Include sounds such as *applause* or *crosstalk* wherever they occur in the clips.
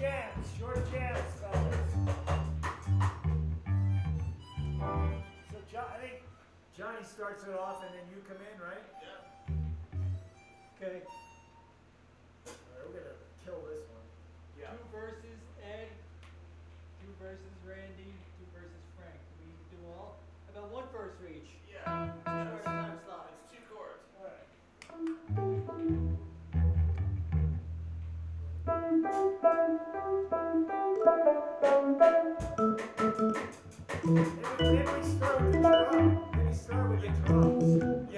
chance, short chance fellas. So Johnny, I think Johnny starts it off and then you come in, right? Yeah. Okay. All right, we're gonna kill this one. Yeah. Two verses Ed, two verses Randy, two verses Frank. We do all about one verse for each. Yeah. Let me start with the drums. Let me start with the drums.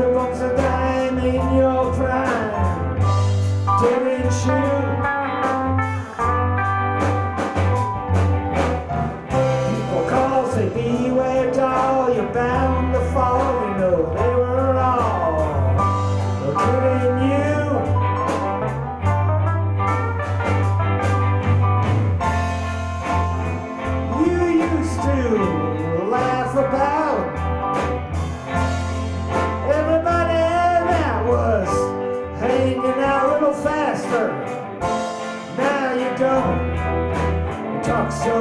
Everyone's a dime in your prime. Now you don't. You talk so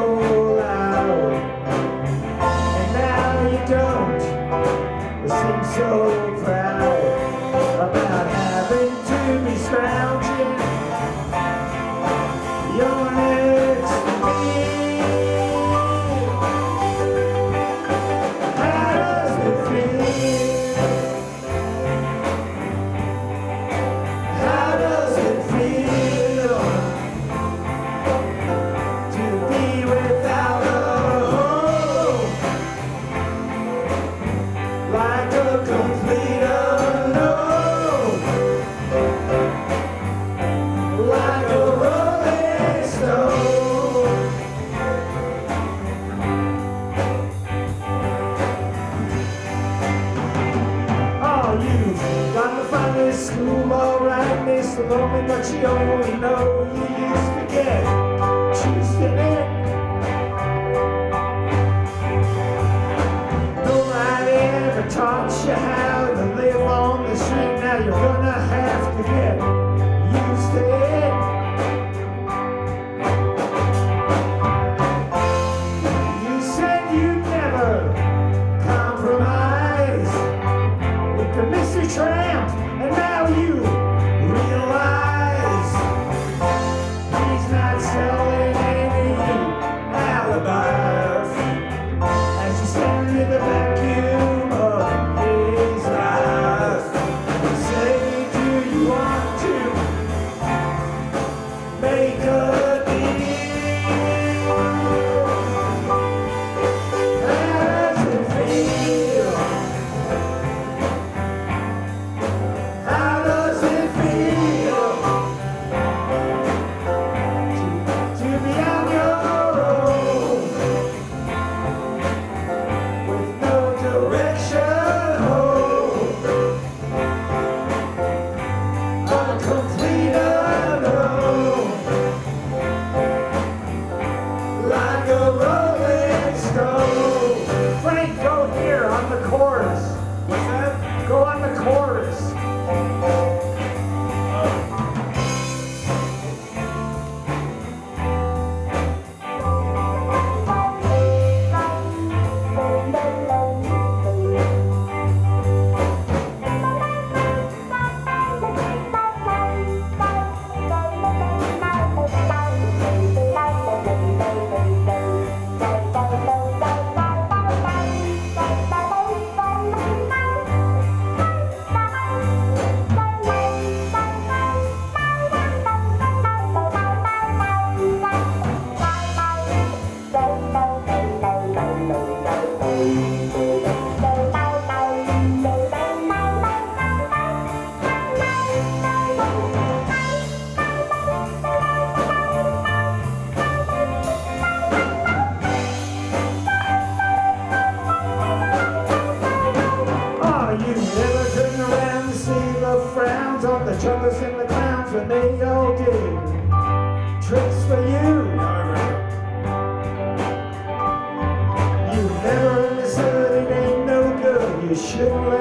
loud. And now you don't. You seem so proud about having to be scrapped. taught you how to live on the street. Now you're gonna have to get Frank, go here on the chorus. What's that? Go on the chorus. Truckers in the clown for me oh all do tricks for you. You never understood it ain't no good. You shouldn't.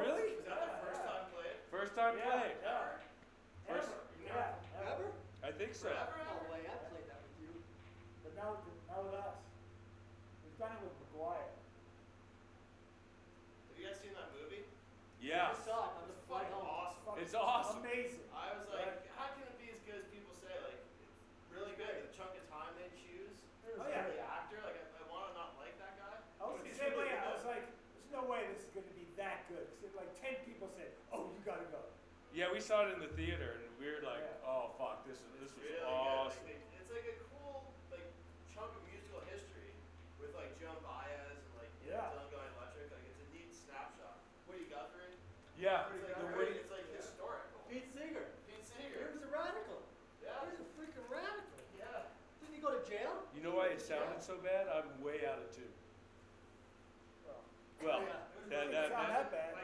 Really? Is that the first time played? First time Yeah, played. yeah. First, Yeah, yeah. Ever? I think so. Forever? No way. I played that with you. But now, with- now with us, we've done it with McGuire. Have you guys seen that movie? Yeah. I saw it on the It's flight fucking home. awesome. It's awesome. Amazing. I was like, how can it be as good as people say? Like, it's really good. The chunk of time they choose. Oh, yeah. The actor, like, I, I want to not like that guy. I was the He's same really way. I good. was like, there's no way this is going to be that good. Like 10 people said, oh, you got to go. Yeah, we saw it in the theater, and we were like, Yeah. oh fuck, this is this It's was really awesome. Like, they- it's like a cool like chunk of musical history with like Joan Baez and like Yeah. know, Dylan Going Electric. Like it's a neat snapshot. What Woody Guthrie. Yeah, It's like, the very- way, it's like historical. Pete Seeger. Pete He Seeger. was a radical. Yeah. He was a freaking radical. Yeah. Didn't he go to jail? you know why it sounded so bad? I'm way out of tune. Well, *laughs* Yeah that, that, that, that bad.